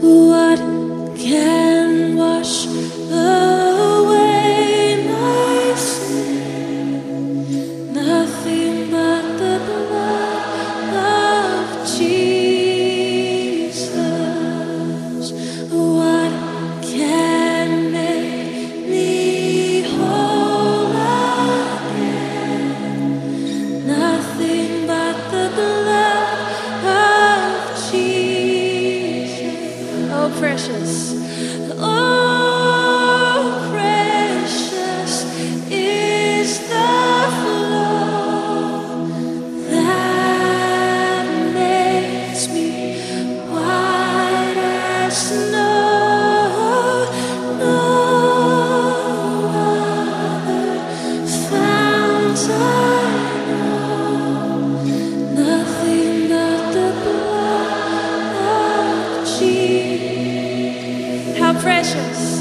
Who precious.